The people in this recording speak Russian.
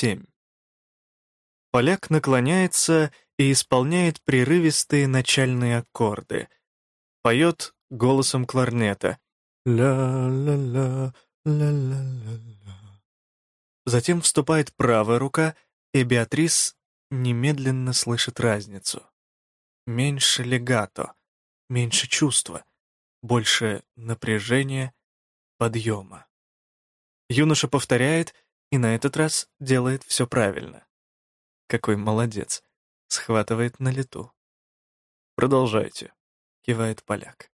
семь. Поляк наклоняется и исполняет прерывистые начальные аккорды. Поет голосом кларнета. Ля-ля-ля, ля-ля-ля-ля. Затем вступает правая рука, и Беатрис немедленно слышит разницу. Меньше легато, меньше чувства, больше напряжения, подъема. Юноша повторяет и на этот раз делает все правильно. Какой молодец. Схватывает на лету. «Продолжайте», — кивает поляк.